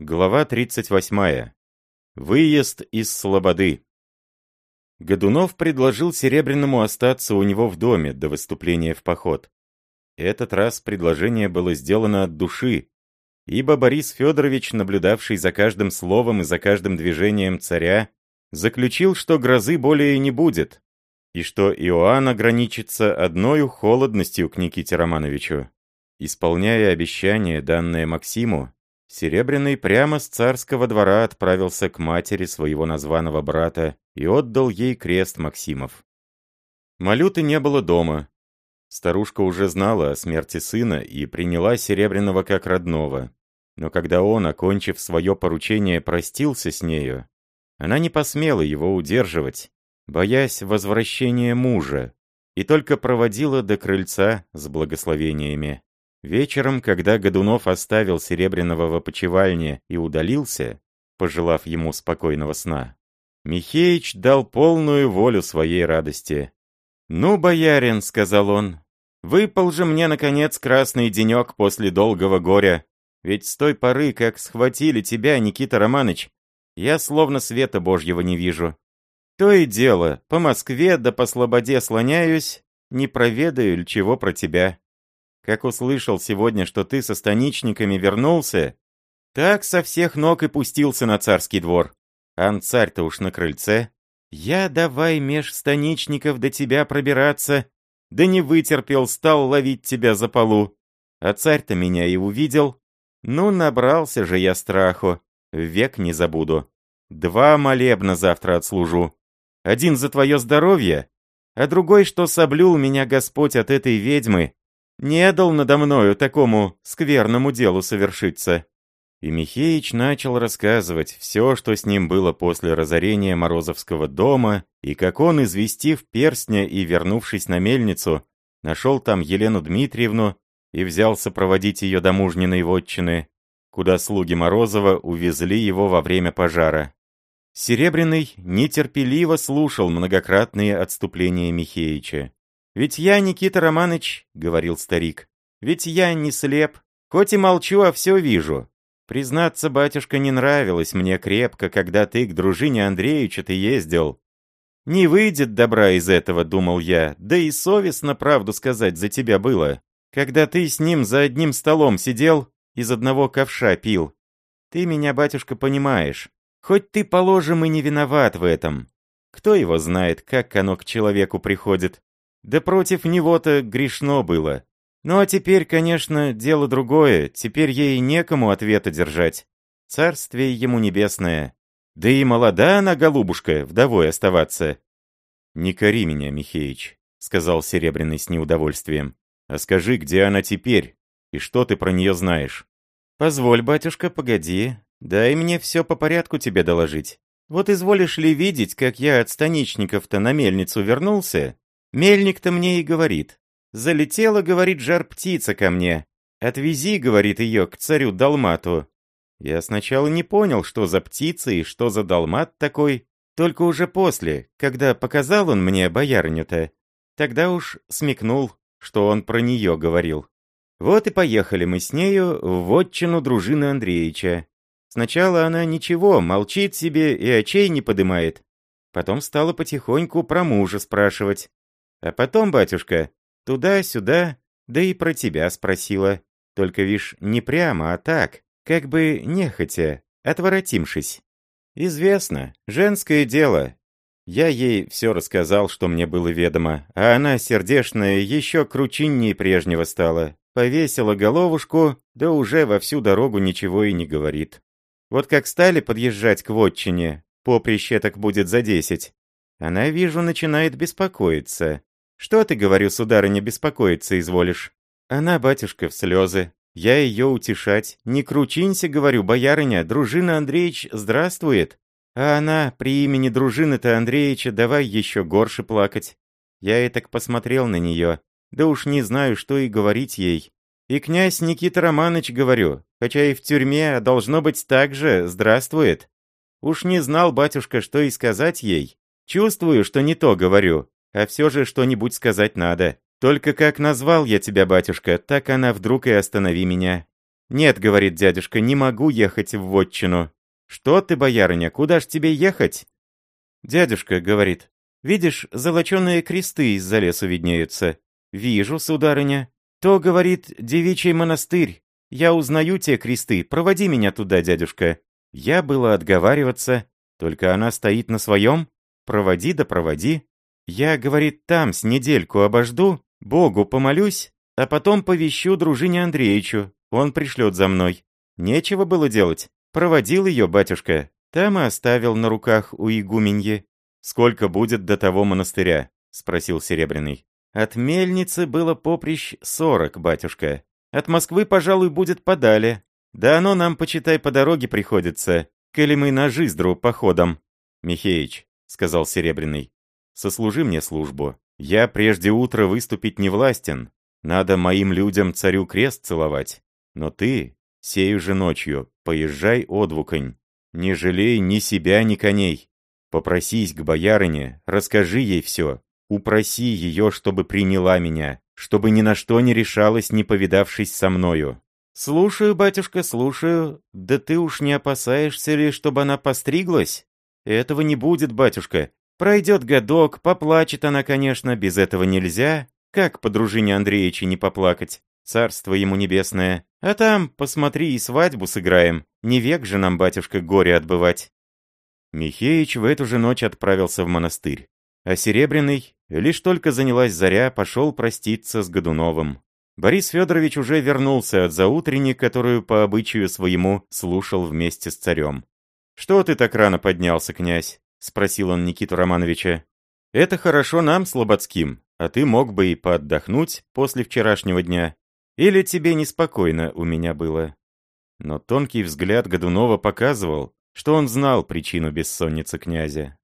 Глава 38. Выезд из Слободы. Годунов предложил Серебряному остаться у него в доме до выступления в поход. Этот раз предложение было сделано от души, ибо Борис Федорович, наблюдавший за каждым словом и за каждым движением царя, заключил, что грозы более не будет, и что Иоанн ограничится одной холодностью к Никите Романовичу. Исполняя обещание, данное Максиму, Серебряный прямо с царского двора отправился к матери своего названного брата и отдал ей крест Максимов. Малюты не было дома. Старушка уже знала о смерти сына и приняла Серебряного как родного. Но когда он, окончив свое поручение, простился с нею, она не посмела его удерживать, боясь возвращения мужа, и только проводила до крыльца с благословениями. Вечером, когда Годунов оставил Серебряного в опочивальне и удалился, пожелав ему спокойного сна, Михеич дал полную волю своей радости. «Ну, боярин», — сказал он, — «выпал же мне, наконец, красный денек после долгого горя. Ведь с той поры, как схватили тебя, Никита Романыч, я словно света Божьего не вижу. То и дело, по Москве да по Слободе слоняюсь, не проведаю ли чего про тебя. Как услышал сегодня, что ты со станичниками вернулся, так со всех ног и пустился на царский двор. Ан царь-то уж на крыльце. Я давай меж станичников до тебя пробираться, да не вытерпел, стал ловить тебя за полу. А царь-то меня и увидел. Ну, набрался же я страху, век не забуду. Два молебна завтра отслужу. Один за твое здоровье, а другой, что соблюл меня Господь от этой ведьмы, не дал надо мною такому скверному делу совершиться». И Михеич начал рассказывать все, что с ним было после разорения Морозовского дома, и как он, известив перстня и вернувшись на мельницу, нашел там Елену Дмитриевну и взялся проводить ее до мужниной вотчины, куда слуги Морозова увезли его во время пожара. Серебряный нетерпеливо слушал многократные отступления Михеича. «Ведь я, Никита Романович, — говорил старик, — ведь я не слеп, хоть и молчу, а все вижу. Признаться, батюшка, не нравилось мне крепко, когда ты к дружине Андреевича ты ездил. Не выйдет добра из этого, думал я, да и совестно правду сказать за тебя было, когда ты с ним за одним столом сидел, из одного ковша пил. Ты меня, батюшка, понимаешь. Хоть ты, положим, и не виноват в этом. Кто его знает, как оно к человеку приходит. Да против него-то грешно было. Ну а теперь, конечно, дело другое, теперь ей некому ответа держать. Царствие ему небесное. Да и молода она, голубушка, вдовой оставаться. «Не кори меня, Михеич», — сказал Серебряный с неудовольствием. «А скажи, где она теперь, и что ты про нее знаешь?» «Позволь, батюшка, погоди. Дай мне все по порядку тебе доложить. Вот изволишь ли видеть, как я от станичников-то на мельницу вернулся, Мельник-то мне и говорит. Залетела, говорит, жар-птица ко мне. Отвези, говорит ее, к царю Далмату. Я сначала не понял, что за птица и что за Далмат такой, только уже после, когда показал он мне боярню-то, тогда уж смекнул, что он про нее говорил. Вот и поехали мы с нею в вотчину дружины Андреевича. Сначала она ничего, молчит себе и очей не подымает. Потом стала потихоньку про мужа спрашивать. А потом, батюшка, туда-сюда, да и про тебя спросила. Только, вишь, не прямо, а так, как бы нехотя, отворотимшись. Известно, женское дело. Я ей все рассказал, что мне было ведомо, а она, сердешная, еще кручиннее прежнего стала. Повесила головушку, да уже во всю дорогу ничего и не говорит. Вот как стали подъезжать к вотчине, поприще так будет за десять, она, вижу, начинает беспокоиться. «Что ты, говорю, сударыня, беспокоиться изволишь?» Она, батюшка, в слезы. Я ее утешать. «Не кручинься, говорю, боярыня, дружина Андреевич здравствует». А она, при имени дружины-то Андреевича, давай еще горше плакать. Я и так посмотрел на нее. Да уж не знаю, что и говорить ей. И князь Никита Романович, говорю, хотя и в тюрьме, а должно быть так же, здравствует. Уж не знал батюшка, что и сказать ей. Чувствую, что не то говорю. А все же что-нибудь сказать надо. Только как назвал я тебя, батюшка, так она вдруг и останови меня. «Нет, — говорит дядюшка, — не могу ехать в вотчину». «Что ты, боярыня, куда ж тебе ехать?» «Дядюшка, — говорит, — видишь, золоченые кресты из-за лесу виднеются». «Вижу, сударыня». «То, — говорит, — девичий монастырь. Я узнаю те кресты, проводи меня туда, дядюшка». Я было отговариваться, только она стоит на своем. Проводи да проводи. Я, говорит, там с недельку обожду, Богу помолюсь, а потом повещу дружине Андреевичу, он пришлет за мной. Нечего было делать. Проводил ее батюшка. Там и оставил на руках у игуменьи. «Сколько будет до того монастыря?» — спросил Серебряный. «От мельницы было поприщ сорок, батюшка. От Москвы, пожалуй, будет подали. Да оно нам, почитай, по дороге приходится, коли мы на Жиздру походом». «Михеич», — сказал Серебряный, — «сослужи мне службу. Я прежде утра выступить не властен. Надо моим людям царю крест целовать. Но ты, сею же ночью, поезжай одвуконь. Не жалей ни себя, ни коней. Попросись к боярине, расскажи ей все. Упроси ее, чтобы приняла меня, чтобы ни на что не решалась, не повидавшись со мною. «Слушаю, батюшка, слушаю. Да ты уж не опасаешься ли, чтобы она постриглась?» «Этого не будет, батюшка. Пройдет годок, поплачет она, конечно, без этого нельзя. Как по дружине Андреевича не поплакать? Царство ему небесное. А там, посмотри, и свадьбу сыграем. Не век же нам, батюшка, горе отбывать. Михеич в эту же ночь отправился в монастырь. А Серебряный, лишь только занялась заря, пошел проститься с Годуновым. Борис Федорович уже вернулся от заутренни, которую по обычаю своему слушал вместе с царем. «Что ты так рано поднялся, князь?» — спросил он Никиту Романовича. «Это хорошо нам, слободским, а ты мог бы и поотдохнуть после вчерашнего дня. Или тебе неспокойно у меня было?» Но тонкий взгляд Годунова показывал, что он знал причину бессонницы князя.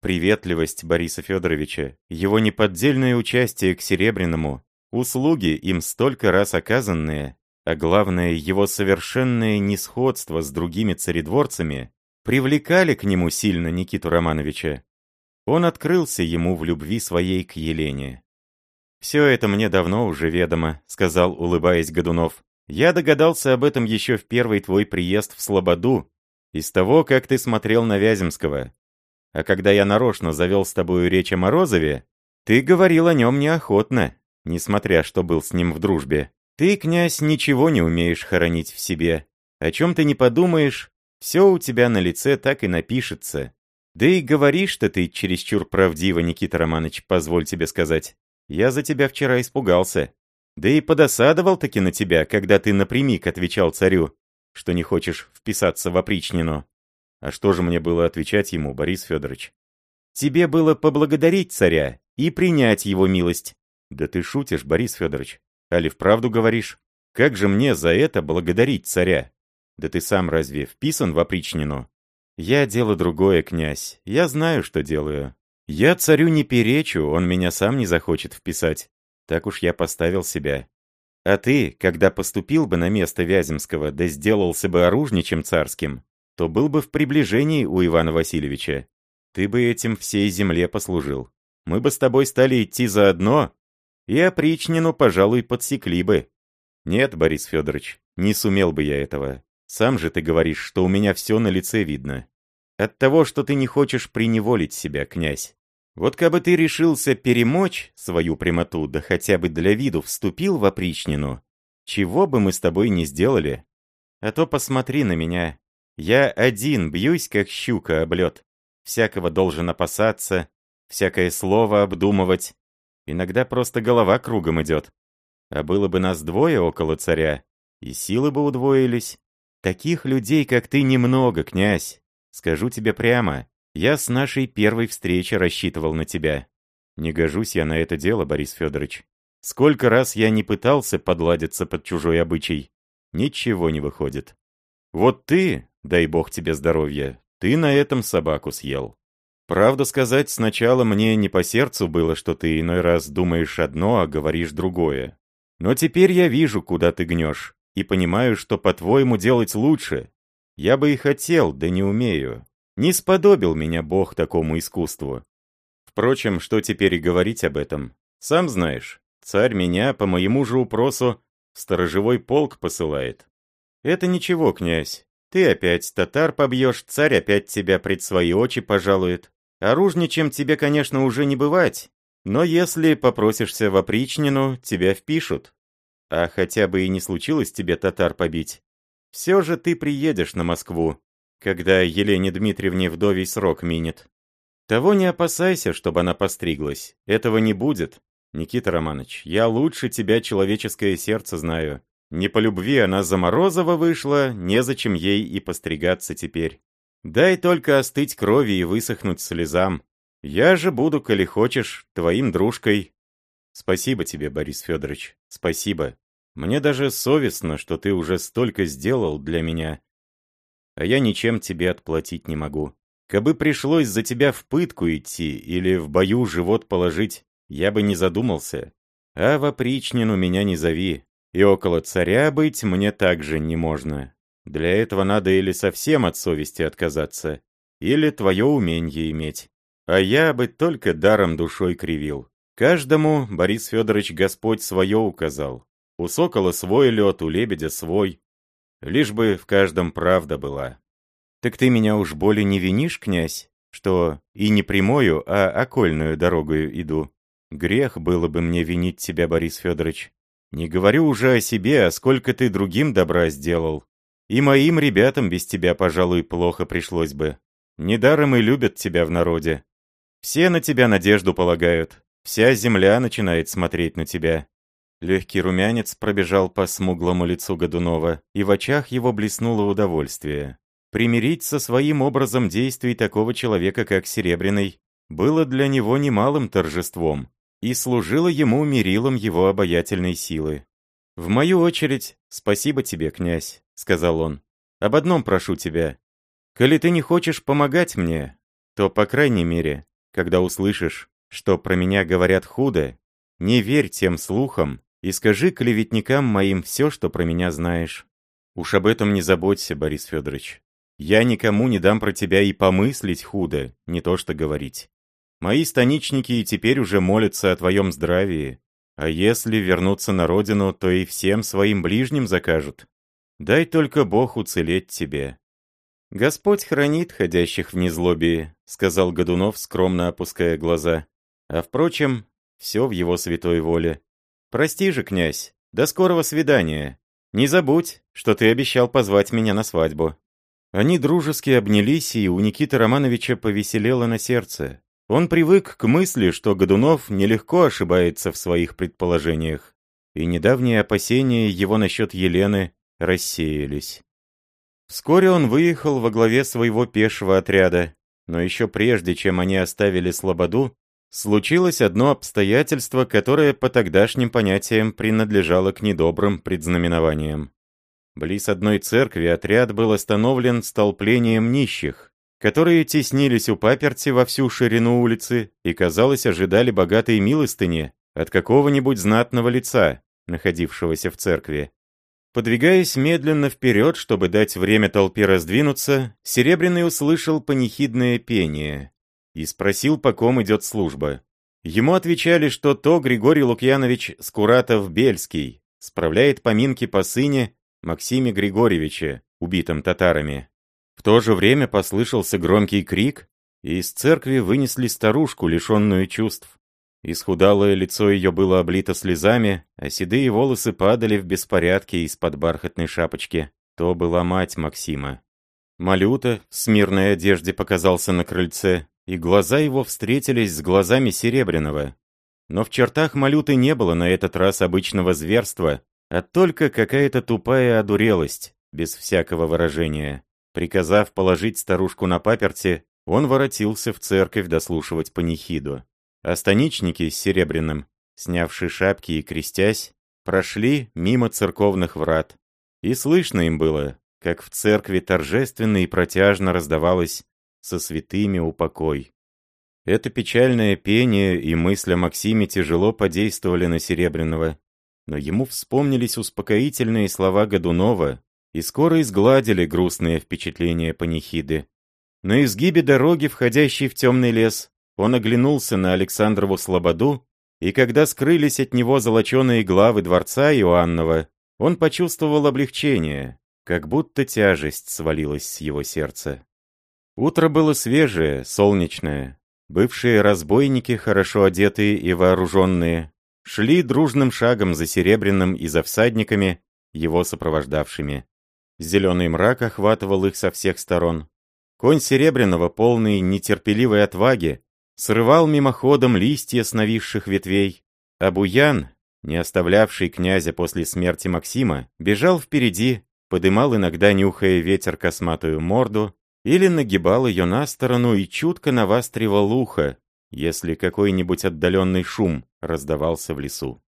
Приветливость Бориса Федоровича, его неподдельное участие к Серебряному, услуги, им столько раз оказанные, а главное, его совершенное несходство с другими царедворцами, привлекали к нему сильно Никиту Романовича. Он открылся ему в любви своей к Елене. «Все это мне давно уже ведомо», — сказал, улыбаясь Годунов. «Я догадался об этом еще в первый твой приезд в Слободу, из того, как ты смотрел на Вяземского. А когда я нарочно завел с тобою речь о Морозове, ты говорил о нем неохотно, несмотря что был с ним в дружбе. Ты, князь, ничего не умеешь хоронить в себе. О чем ты не подумаешь, все у тебя на лице так и напишется. Да и говоришь-то ты чересчур правдиво, Никита Романович, позволь тебе сказать. Я за тебя вчера испугался. Да и подосадовал таки на тебя, когда ты напрямик отвечал царю, что не хочешь вписаться в опричнину. А что же мне было отвечать ему, Борис Федорович? Тебе было поблагодарить царя и принять его милость. Да ты шутишь, Борис Федорович. Али вправду говоришь? Как же мне за это благодарить царя? Да ты сам разве вписан в опричнину? Я дело другое, князь. Я знаю, что делаю. Я царю не перечу, он меня сам не захочет вписать. Так уж я поставил себя. А ты, когда поступил бы на место Вяземского, да сделался бы оружничем царским, то был бы в приближении у Ивана Васильевича. Ты бы этим всей земле послужил. Мы бы с тобой стали идти заодно, и опричнину, пожалуй, подсекли бы. Нет, Борис Федорович, не сумел бы я этого. Сам же ты говоришь, что у меня все на лице видно. От того, что ты не хочешь приневолить себя, князь. Вот кабы ты решился перемочь свою прямоту, да хотя бы для виду вступил в опричнину, чего бы мы с тобой не сделали? А то посмотри на меня. Я один бьюсь, как щука об лед. Всякого должен опасаться, всякое слово обдумывать. Иногда просто голова кругом идет. А было бы нас двое около царя, и силы бы удвоились. Таких людей, как ты, немного, князь. Скажу тебе прямо, я с нашей первой встречи рассчитывал на тебя. Не гожусь я на это дело, Борис Федорович. Сколько раз я не пытался подладиться под чужой обычай. Ничего не выходит. Вот ты, дай бог тебе здоровья, ты на этом собаку съел. Правда сказать, сначала мне не по сердцу было, что ты иной раз думаешь одно, а говоришь другое. Но теперь я вижу, куда ты гнешь, и понимаю, что по-твоему делать лучше. Я бы и хотел, да не умею. Не сподобил меня Бог такому искусству. Впрочем, что теперь и говорить об этом? Сам знаешь, царь меня по моему же упросу в сторожевой полк посылает. Это ничего, князь. Ты опять татар побьешь, царь опять тебя пред свои очи пожалует. Оружничем тебе, конечно, уже не бывать, но если попросишься в опричнину, тебя впишут. А хотя бы и не случилось тебе татар побить, все же ты приедешь на Москву, когда Елене Дмитриевне вдовий срок минет. Того не опасайся, чтобы она постриглась. Этого не будет. Никита Романович, я лучше тебя человеческое сердце знаю. Не по любви она за Морозова вышла, незачем ей и постригаться теперь. Дай только остыть крови и высохнуть слезам. Я же буду, коли хочешь, твоим дружкой. Спасибо тебе, Борис Федорович, спасибо. Мне даже совестно, что ты уже столько сделал для меня. А я ничем тебе отплатить не могу. Кабы пришлось за тебя в пытку идти или в бою живот положить, я бы не задумался. А в опричнину меня не зови. И около царя быть мне также не можно. Для этого надо или совсем от совести отказаться, или твое умение иметь. А я бы только даром душой кривил. Каждому, Борис Федорович, Господь свое указал. У сокола свой лед, у лебедя свой. Лишь бы в каждом правда была. Так ты меня уж более не винишь, князь, что и не прямую, а окольную дорогою иду? Грех было бы мне винить тебя, Борис Федорович. Не говорю уже о себе, а сколько ты другим добра сделал. И моим ребятам без тебя, пожалуй, плохо пришлось бы. Недаром и любят тебя в народе. Все на тебя надежду полагают. Вся земля начинает смотреть на тебя. Легкий румянец пробежал по смуглому лицу Годунова, и в очах его блеснуло удовольствие. Примирить со своим образом действий такого человека, как Серебряный, было для него немалым торжеством и служило ему мерилом его обаятельной силы. «В мою очередь, спасибо тебе, князь», — сказал он. «Об одном прошу тебя. Коли ты не хочешь помогать мне, то, по крайней мере, когда услышишь, что про меня говорят худо, не верь тем слухам и скажи клеветникам моим все, что про меня знаешь. Уж об этом не заботься, Борис Федорович. Я никому не дам про тебя и помыслить худо, не то что говорить. Мои станичники и теперь уже молятся о твоем здравии, а если вернуться на родину, то и всем своим ближним закажут. Дай только Бог уцелеть тебе. «Господь хранит ходящих в незлобии», — сказал Годунов, скромно опуская глаза. «А впрочем, все в его святой воле. Прости же, князь, до скорого свидания. Не забудь, что ты обещал позвать меня на свадьбу». Они дружески обнялись, и у Никиты Романовича повеселело на сердце. Он привык к мысли, что Годунов нелегко ошибается в своих предположениях, и недавние опасения его насчет Елены рассеялись. Вскоре он выехал во главе своего пешего отряда, но еще прежде, чем они оставили Слободу, случилось одно обстоятельство, которое по тогдашним понятиям принадлежало к недобрым предзнаменованиям. Близ одной церкви отряд был остановлен столплением нищих, которые теснились у паперти во всю ширину улицы и, казалось, ожидали богатой милостыни от какого-нибудь знатного лица, находившегося в церкви. Подвигаясь медленно вперед, чтобы дать время толпе раздвинуться, Серебряный услышал панихидное пение и спросил, по ком идет служба. Ему отвечали, что то Григорий Лукьянович Скуратов-Бельский справляет поминки по сыне Максиме Григорьевиче, убитом татарами. В то же время послышался громкий крик, и из церкви вынесли старушку, лишенную чувств. Исхудалое лицо ее было облито слезами, а седые волосы падали в беспорядке из-под бархатной шапочки. То была мать Максима. Малюта в смирной одежде показался на крыльце, и глаза его встретились с глазами Серебряного. Но в чертах Малюты не было на этот раз обычного зверства, а только какая-то тупая одурелость, без всякого выражения. Приказав положить старушку на паперти, он воротился в церковь дослушивать панихиду. А станичники с Серебряным, снявши шапки и крестясь, прошли мимо церковных врат. И слышно им было, как в церкви торжественно и протяжно раздавалось «со святыми упокой». Это печальное пение и мысль о Максиме тяжело подействовали на Серебряного, но ему вспомнились успокоительные слова Годунова и скоро изгладили грустные впечатления панихиды. На изгибе дороги, входящей в темный лес, он оглянулся на Александрову Слободу, и когда скрылись от него золоченые главы дворца Иоаннова, он почувствовал облегчение. как будто тяжесть свалилась с его сердца. Утро было свежее, солнечное. Бывшие разбойники, хорошо одетые и вооруженные, шли дружным шагом за Серебряным и за всадниками, его сопровождавшими. Зеленый мрак охватывал их со всех сторон. Конь Серебряного, полный нетерпеливой отваги, срывал мимоходом листья с нависших ветвей, а Буян, не оставлявший князя после смерти Максима, бежал впереди, подымал иногда, нюхая ветер косматую морду, или нагибал ее на сторону и чутко навастривал ухо, если какой-нибудь отдаленный шум раздавался в лесу.